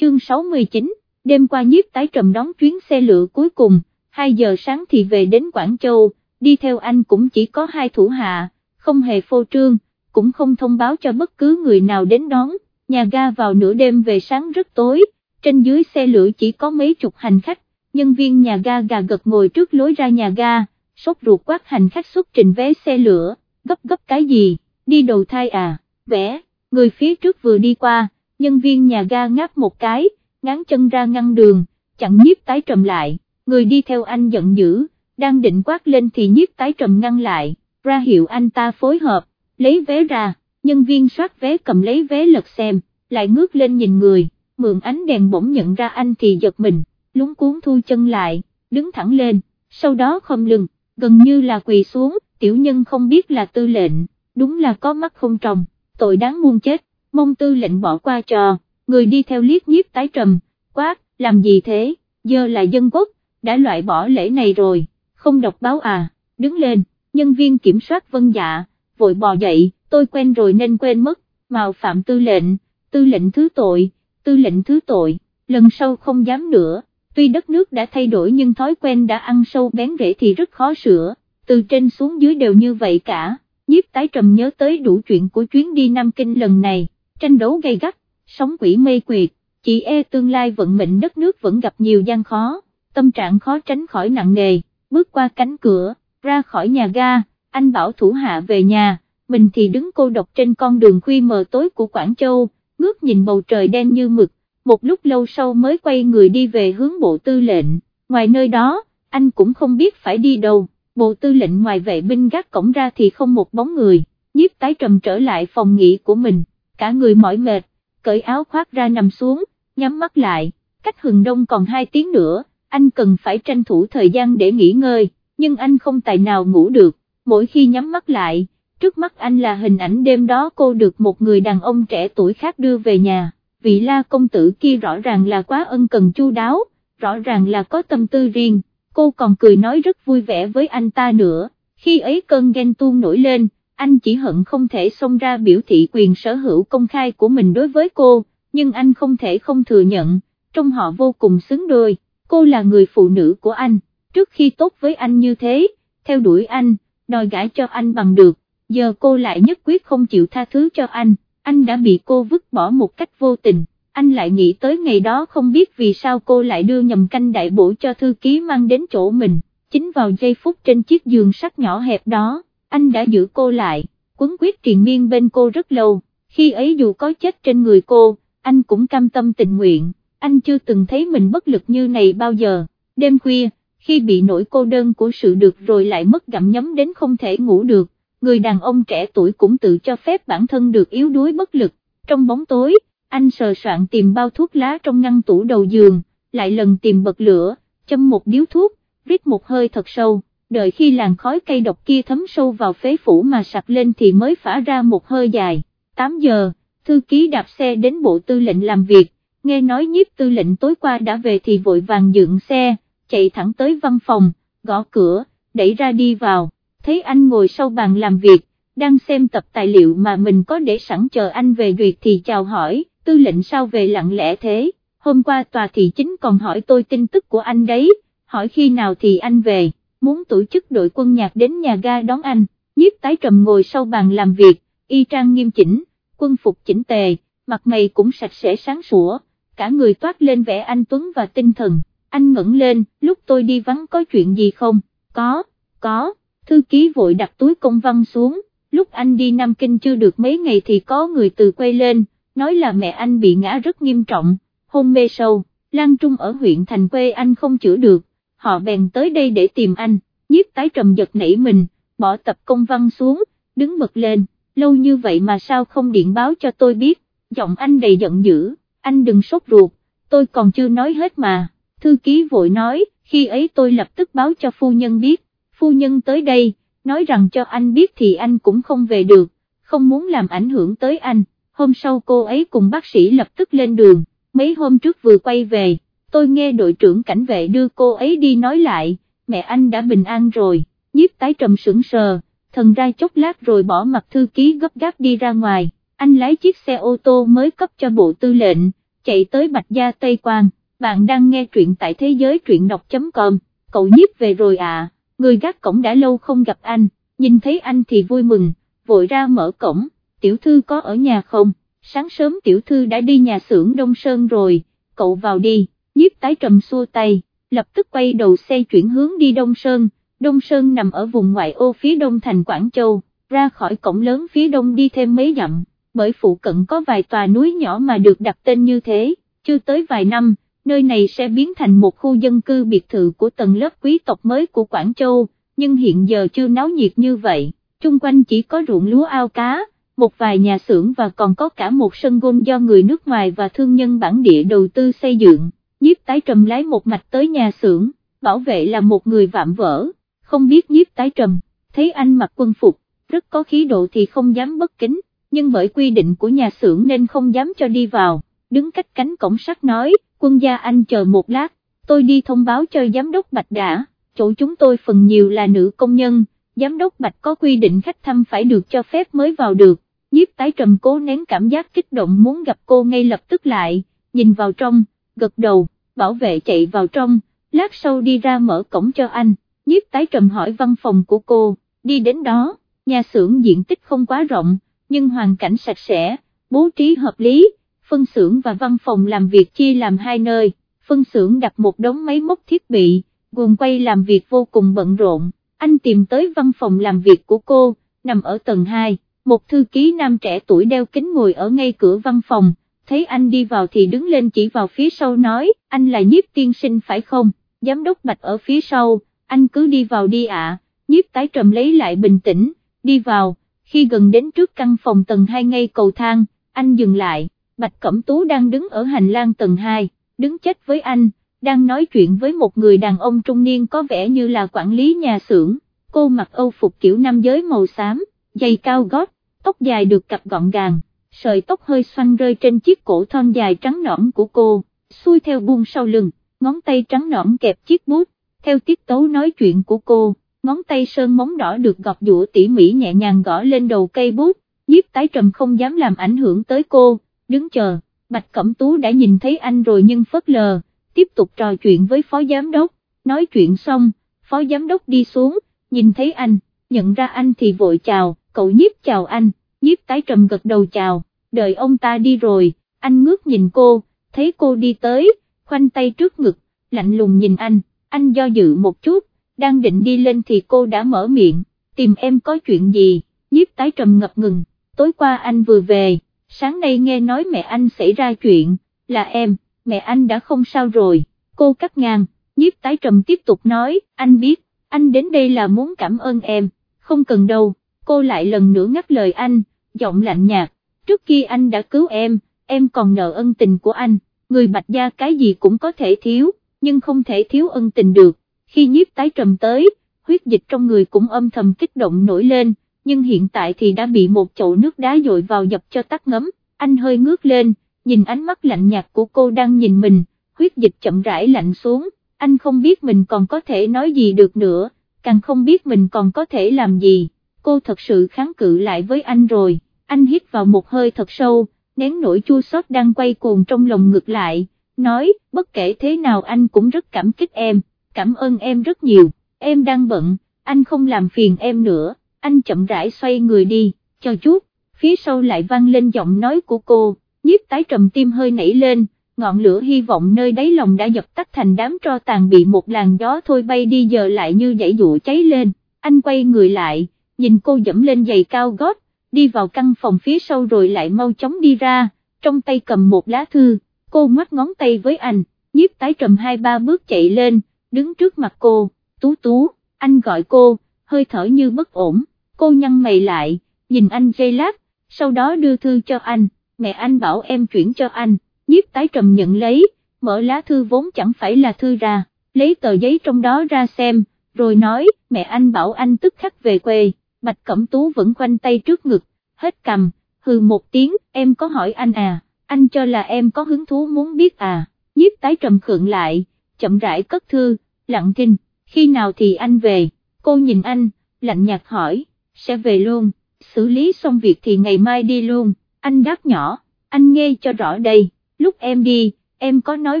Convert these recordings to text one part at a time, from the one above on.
chương 69, đêm qua nhiếp tái trầm đón chuyến xe lửa cuối cùng, 2 giờ sáng thì về đến Quảng Châu, đi theo anh cũng chỉ có hai thủ hạ, không hề phô trương, cũng không thông báo cho bất cứ người nào đến đón, nhà ga vào nửa đêm về sáng rất tối, trên dưới xe lửa chỉ có mấy chục hành khách, nhân viên nhà ga gà gật ngồi trước lối ra nhà ga, sốt ruột quát hành khách xuất trình vé xe lửa, gấp gấp cái gì, đi đầu thai à, vẽ, người phía trước vừa đi qua, nhân viên nhà ga ngáp một cái, ngán chân ra ngăn đường, chặn nhiếp tái trầm lại, người đi theo anh giận dữ, đang định quát lên thì nhiếp tái trầm ngăn lại, ra hiệu anh ta phối hợp, lấy vé ra, nhân viên soát vé cầm lấy vé lật xem, lại ngước lên nhìn người, mượn ánh đèn bỗng nhận ra anh thì giật mình, lúng cuốn thu chân lại, đứng thẳng lên, sau đó không lưng, gần như là quỳ xuống, tiểu nhân không biết là tư lệnh, đúng là có mắt không trồng, tội đáng muôn chết, mông tư lệnh bỏ qua trò, người đi theo liếc nhiếp tái trầm, quát, làm gì thế, giờ là dân quốc, đã loại bỏ lễ này rồi, không đọc báo à, đứng lên, nhân viên kiểm soát vân dạ, vội bò dậy, tôi quen rồi nên quên mất, mạo phạm tư lệnh, tư lệnh thứ tội, tư lệnh thứ tội, lần sau không dám nữa, tuy đất nước đã thay đổi nhưng thói quen đã ăn sâu bén rễ thì rất khó sửa, từ trên xuống dưới đều như vậy cả, nhiếp tái trầm nhớ tới đủ chuyện của chuyến đi Nam Kinh lần này, tranh đấu gay gắt, sóng quỷ mê quyệt, chỉ e tương lai vận mệnh đất nước vẫn gặp nhiều gian khó, tâm trạng khó tránh khỏi nặng nề, bước qua cánh cửa, ra khỏi nhà ga, anh bảo thủ hạ về nhà, mình thì đứng cô độc trên con đường khuya mờ tối của Quảng Châu, ngước nhìn bầu trời đen như mực, một lúc lâu sau mới quay người đi về hướng bộ tư lệnh, ngoài nơi đó, anh cũng không biết phải đi đâu, bộ tư lệnh ngoài vệ binh gác cổng ra thì không một bóng người, nhiếp tái trầm trở lại phòng nghỉ của mình, cả người mỏi mệt, cởi áo khoác ra nằm xuống, nhắm mắt lại, cách hừng đông còn 2 tiếng nữa, anh cần phải tranh thủ thời gian để nghỉ ngơi, nhưng anh không tài nào ngủ được, mỗi khi nhắm mắt lại, trước mắt anh là hình ảnh đêm đó cô được một người đàn ông trẻ tuổi khác đưa về nhà, vị la công tử kia rõ ràng là quá ân cần chu đáo, rõ ràng là có tâm tư riêng, cô còn cười nói rất vui vẻ với anh ta nữa, khi ấy cơn ghen tuông nổi lên, anh chỉ hận không thể xông ra biểu thị quyền sở hữu công khai của mình đối với cô, nhưng anh không thể không thừa nhận, trong họ vô cùng xứng đôi, cô là người phụ nữ của anh, trước khi tốt với anh như thế, theo đuổi anh, đòi gãi cho anh bằng được, giờ cô lại nhất quyết không chịu tha thứ cho anh, anh đã bị cô vứt bỏ một cách vô tình, anh lại nghĩ tới ngày đó không biết vì sao cô lại đưa nhầm canh đại bổ cho thư ký mang đến chỗ mình, chính vào giây phút trên chiếc giường sắt nhỏ hẹp đó, anh đã giữ cô lại, quấn quyết triền miên bên cô rất lâu, khi ấy dù có chết trên người cô, anh cũng cam tâm tình nguyện, anh chưa từng thấy mình bất lực như này bao giờ, đêm khuya, khi bị nỗi cô đơn của sự được rồi lại mất gặm nhấm đến không thể ngủ được, người đàn ông trẻ tuổi cũng tự cho phép bản thân được yếu đuối bất lực, trong bóng tối, anh sờ soạn tìm bao thuốc lá trong ngăn tủ đầu giường, lại lần tìm bật lửa, châm một điếu thuốc, rít một hơi thật sâu, đợi khi làn khói cây độc kia thấm sâu vào phế phủ mà sặc lên thì mới phả ra một hơi dài, 8 giờ, thư ký đạp xe đến bộ tư lệnh làm việc, nghe nói nhiếp tư lệnh tối qua đã về thì vội vàng dựng xe, chạy thẳng tới văn phòng, gõ cửa, đẩy ra đi vào, thấy anh ngồi sau bàn làm việc, đang xem tập tài liệu mà mình có để sẵn chờ anh về duyệt thì chào hỏi, tư lệnh sao về lặng lẽ thế, hôm qua tòa thị chính còn hỏi tôi tin tức của anh đấy, hỏi khi nào thì anh về, muốn tổ chức đội quân nhạc đến nhà ga đón anh, nhiếp tái trầm ngồi sau bàn làm việc, y trang nghiêm chỉnh, quân phục chỉnh tề, mặt mày cũng sạch sẽ sáng sủa, cả người toát lên vẻ anh Tuấn và tinh thần, anh ngẩng lên, lúc tôi đi vắng có chuyện gì không, có, có, thư ký vội đặt túi công văn xuống, lúc anh đi Nam Kinh chưa được mấy ngày thì có người từ quay lên, nói là mẹ anh bị ngã rất nghiêm trọng, hôn mê sâu, Lan Trung ở huyện thành quê anh không chữa được, họ bèn tới đây để tìm anh, nhiếp tái trầm giật nảy mình, bỏ tập công văn xuống, đứng bật lên, lâu như vậy mà sao không điện báo cho tôi biết, giọng anh đầy giận dữ, anh đừng sốt ruột, tôi còn chưa nói hết mà, thư ký vội nói, khi ấy tôi lập tức báo cho phu nhân biết, phu nhân tới đây, nói rằng cho anh biết thì anh cũng không về được, không muốn làm ảnh hưởng tới anh, hôm sau cô ấy cùng bác sĩ lập tức lên đường, mấy hôm trước vừa quay về, tôi nghe đội trưởng cảnh vệ đưa cô ấy đi nói lại, mẹ anh đã bình an rồi, nhiếp tái trầm sững sờ, thần ra chốc lát rồi bỏ mặt thư ký gấp gáp đi ra ngoài, anh lái chiếc xe ô tô mới cấp cho bộ tư lệnh, chạy tới Bạch Gia Tây Quang, bạn đang nghe truyện tại thế giới truyện đọc.com, cậu nhiếp về rồi à, người gác cổng đã lâu không gặp anh, nhìn thấy anh thì vui mừng, vội ra mở cổng, tiểu thư có ở nhà không, sáng sớm tiểu thư đã đi nhà xưởng Đông Sơn rồi, cậu vào đi, nhiếp tái trầm xua tay, lập tức quay đầu xe chuyển hướng đi Đông Sơn, Đông Sơn nằm ở vùng ngoại ô phía đông thành Quảng Châu, ra khỏi cổng lớn phía đông đi thêm mấy dặm, bởi phụ cận có vài tòa núi nhỏ mà được đặt tên như thế, chưa tới vài năm, nơi này sẽ biến thành một khu dân cư biệt thự của tầng lớp quý tộc mới của Quảng Châu, nhưng hiện giờ chưa náo nhiệt như vậy, chung quanh chỉ có ruộng lúa ao cá, một vài nhà xưởng và còn có cả một sân gôn do người nước ngoài và thương nhân bản địa đầu tư xây dựng, nhiếp tái trầm lái một mạch tới nhà xưởng, bảo vệ là một người vạm vỡ, không biết nhiếp tái trầm, thấy anh mặc quân phục, rất có khí độ thì không dám bất kính, nhưng bởi quy định của nhà xưởng nên không dám cho đi vào, đứng cách cánh cổng sắt nói, quân gia anh chờ một lát, tôi đi thông báo cho giám đốc Bạch đã, chỗ chúng tôi phần nhiều là nữ công nhân, giám đốc Bạch có quy định khách thăm phải được cho phép mới vào được, nhiếp tái trầm cố nén cảm giác kích động muốn gặp cô ngay lập tức lại, nhìn vào trong, gật đầu, bảo vệ chạy vào trong, lát sau đi ra mở cổng cho anh, nhiếp tái trầm hỏi văn phòng của cô, đi đến đó, nhà xưởng diện tích không quá rộng, nhưng hoàn cảnh sạch sẽ, bố trí hợp lý, phân xưởng và văn phòng làm việc chia làm hai nơi, phân xưởng đặt một đống máy móc thiết bị, guồng quay làm việc vô cùng bận rộn, anh tìm tới văn phòng làm việc của cô, nằm ở tầng 2, một thư ký nam trẻ tuổi đeo kính ngồi ở ngay cửa văn phòng, thấy anh đi vào thì đứng lên chỉ vào phía sau nói, anh là nhiếp tiên sinh phải không, giám đốc bạch ở phía sau, anh cứ đi vào đi ạ, nhiếp tái trầm lấy lại bình tĩnh, đi vào, khi gần đến trước căn phòng tầng 2 ngay cầu thang, anh dừng lại, Bạch Cẩm Tú đang đứng ở hành lang tầng 2, đứng chết với anh, đang nói chuyện với một người đàn ông trung niên có vẻ như là quản lý nhà xưởng, cô mặc âu phục kiểu nam giới màu xám, giày cao gót, tóc dài được cặp gọn gàng, sợi tóc hơi xoăn rơi trên chiếc cổ thon dài trắng nõn của cô, xuôi theo buông sau lưng, ngón tay trắng nõn kẹp chiếc bút, theo tiết tấu nói chuyện của cô, ngón tay sơn móng đỏ được gọt dũa tỉ mỉ nhẹ nhàng gõ lên đầu cây bút, nhiếp tái trầm không dám làm ảnh hưởng tới cô, đứng chờ, Bạch Cẩm Tú đã nhìn thấy anh rồi nhưng phớt lờ, tiếp tục trò chuyện với phó giám đốc, nói chuyện xong, phó giám đốc đi xuống, nhìn thấy anh, nhận ra anh thì vội chào, cậu nhiếp chào anh, nhiếp tái trầm gật đầu chào, đợi ông ta đi rồi, anh ngước nhìn cô, thấy cô đi tới, khoanh tay trước ngực, lạnh lùng nhìn anh, anh do dự một chút, đang định đi lên thì cô đã mở miệng, tìm em có chuyện gì, nhiếp tái trầm ngập ngừng, tối qua anh vừa về, sáng nay nghe nói mẹ anh xảy ra chuyện, là em, mẹ anh đã không sao rồi, cô cắt ngang, nhiếp tái trầm tiếp tục nói, anh biết, anh đến đây là muốn cảm ơn em, không cần đâu, cô lại lần nữa ngắt lời anh, giọng lạnh nhạt, trước khi anh đã cứu em, em còn nợ ân tình của anh, người bạch gia cái gì cũng có thể thiếu, nhưng không thể thiếu ân tình được, khi nhiếp tái trầm tới, huyết dịch trong người cũng âm thầm kích động nổi lên, nhưng hiện tại thì đã bị một chậu nước đá dội vào dập cho tắt ngấm, anh hơi ngước lên, nhìn ánh mắt lạnh nhạt của cô đang nhìn mình, huyết dịch chậm rãi lạnh xuống, anh không biết mình còn có thể nói gì được nữa, càng không biết mình còn có thể làm gì, cô thật sự kháng cự lại với anh rồi, anh hít vào một hơi thật sâu, nén nỗi chua xót đang quay cuồng trong lòng ngược lại, nói, bất kể thế nào anh cũng rất cảm kích em, cảm ơn em rất nhiều, em đang bận, anh không làm phiền em nữa anh chậm rãi xoay người đi, cho chút, phía sau lại vang lên giọng nói của cô, nhiếp tái trầm tim hơi nảy lên, ngọn lửa hy vọng nơi đáy lòng đã dập tắt thành đám tro tàn bị một làn gió thôi bay đi giờ lại như dãy dụ cháy lên, anh quay người lại, nhìn cô dẫm lên giày cao gót, đi vào căn phòng phía sau rồi lại mau chóng đi ra, trong tay cầm một lá thư, cô ngoắt ngón tay với anh, nhiếp tái trầm hai ba bước chạy lên, đứng trước mặt cô, tú tú, anh gọi cô, hơi thở như bất ổn. Cô nhăn mày lại, nhìn anh dây lát, sau đó đưa thư cho anh, mẹ anh bảo em chuyển cho anh, nhiếp tái trầm nhận lấy, mở lá thư vốn chẳng phải là thư ra, lấy tờ giấy trong đó ra xem, rồi nói, mẹ anh bảo anh tức khắc về quê, Bạch Cẩm Tú vẫn khoanh tay trước ngực, hết cầm, hừ một tiếng, em có hỏi anh à, anh cho là em có hứng thú muốn biết à, nhiếp tái trầm khượng lại, chậm rãi cất thư, lặng thinh, khi nào thì anh về, cô nhìn anh, lạnh nhạt hỏi sẽ về luôn, xử lý xong việc thì ngày mai đi luôn, anh đáp nhỏ, anh nghe cho rõ đây, lúc em đi, em có nói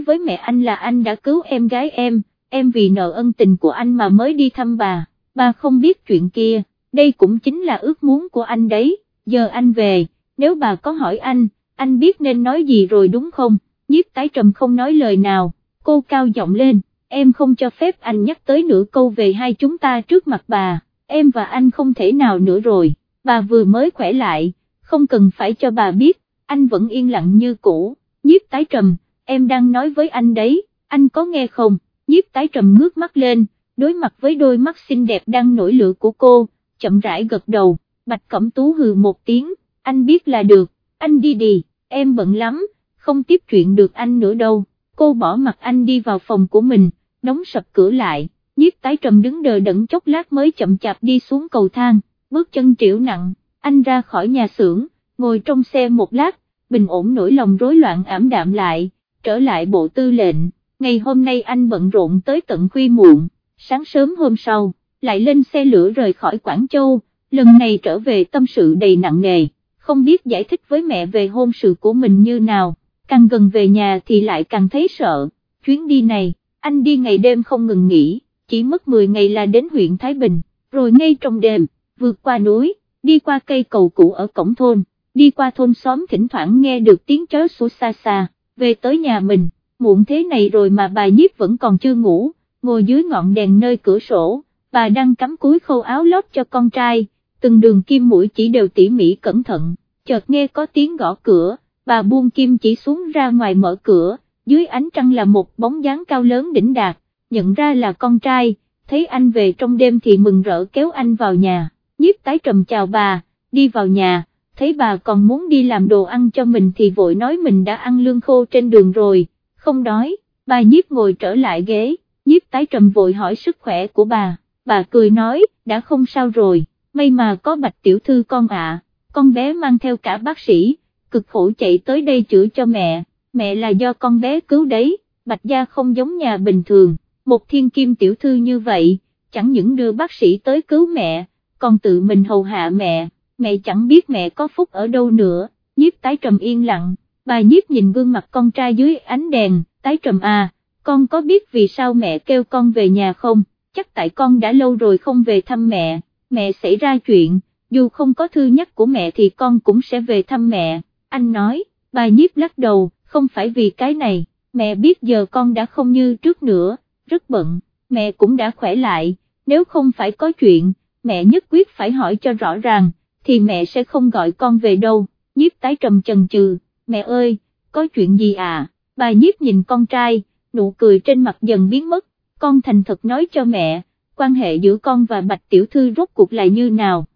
với mẹ anh là anh đã cứu em gái em, em vì nợ ân tình của anh mà mới đi thăm bà, bà không biết chuyện kia, đây cũng chính là ước muốn của anh đấy, giờ anh về, nếu bà có hỏi anh, anh biết nên nói gì rồi đúng không, nhiếp tái trầm không nói lời nào, cô cao giọng lên, em không cho phép anh nhắc tới nửa câu về hai chúng ta trước mặt bà, em và anh không thể nào nữa rồi, bà vừa mới khỏe lại, không cần phải cho bà biết, anh vẫn yên lặng như cũ, nhiếp tái trầm, em đang nói với anh đấy, anh có nghe không, nhiếp tái trầm ngước mắt lên, đối mặt với đôi mắt xinh đẹp đang nổi lửa của cô, chậm rãi gật đầu, bạch cẩm tú hừ một tiếng, anh biết là được, anh đi đi, em bận lắm, không tiếp chuyện được anh nữa đâu, cô bỏ mặt anh đi vào phòng của mình, đóng sập cửa lại, nhiếp tái trầm đứng đờ đẫn chốc lát mới chậm chạp đi xuống cầu thang, bước chân triệu nặng, anh ra khỏi nhà xưởng, ngồi trong xe một lát, bình ổn nỗi lòng rối loạn ảm đạm lại, trở lại bộ tư lệnh, ngày hôm nay anh bận rộn tới tận khuya muộn, sáng sớm hôm sau, lại lên xe lửa rời khỏi Quảng Châu, lần này trở về tâm sự đầy nặng nề, không biết giải thích với mẹ về hôn sự của mình như nào, càng gần về nhà thì lại càng thấy sợ, chuyến đi này, anh đi ngày đêm không ngừng nghỉ, chỉ mất 10 ngày là đến huyện Thái Bình, rồi ngay trong đêm, vượt qua núi, đi qua cây cầu cũ ở cổng thôn, đi qua thôn xóm thỉnh thoảng nghe được tiếng chó sủa xa xa, về tới nhà mình, muộn thế này rồi mà bà nhiếp vẫn còn chưa ngủ, ngồi dưới ngọn đèn nơi cửa sổ, bà đang cắm cúi khâu áo lót cho con trai, từng đường kim mũi chỉ đều tỉ mỉ cẩn thận, chợt nghe có tiếng gõ cửa, bà buông kim chỉ xuống ra ngoài mở cửa, dưới ánh trăng là một bóng dáng cao lớn đỉnh đạt, nhận ra là con trai, thấy anh về trong đêm thì mừng rỡ kéo anh vào nhà, nhiếp tái trầm chào bà, đi vào nhà, thấy bà còn muốn đi làm đồ ăn cho mình thì vội nói mình đã ăn lương khô trên đường rồi, không đói, bà nhiếp ngồi trở lại ghế, nhiếp tái trầm vội hỏi sức khỏe của bà, bà cười nói, đã không sao rồi, may mà có bạch tiểu thư con ạ, con bé mang theo cả bác sĩ, cực khổ chạy tới đây chữa cho mẹ, mẹ là do con bé cứu đấy, bạch gia không giống nhà bình thường, một thiên kim tiểu thư như vậy, chẳng những đưa bác sĩ tới cứu mẹ, còn tự mình hầu hạ mẹ, mẹ chẳng biết mẹ có phúc ở đâu nữa, nhiếp tái trầm yên lặng, bà nhiếp nhìn gương mặt con trai dưới ánh đèn, tái trầm à, con có biết vì sao mẹ kêu con về nhà không, chắc tại con đã lâu rồi không về thăm mẹ, mẹ xảy ra chuyện, dù không có thư nhắc của mẹ thì con cũng sẽ về thăm mẹ, anh nói, bà nhiếp lắc đầu, không phải vì cái này, mẹ biết giờ con đã không như trước nữa, rất bận, mẹ cũng đã khỏe lại, nếu không phải có chuyện, mẹ nhất quyết phải hỏi cho rõ ràng, thì mẹ sẽ không gọi con về đâu, nhiếp tái trầm chần chừ, mẹ ơi, có chuyện gì à, bà nhiếp nhìn con trai, nụ cười trên mặt dần biến mất, con thành thật nói cho mẹ, quan hệ giữa con và Bạch Tiểu Thư rốt cuộc là như nào.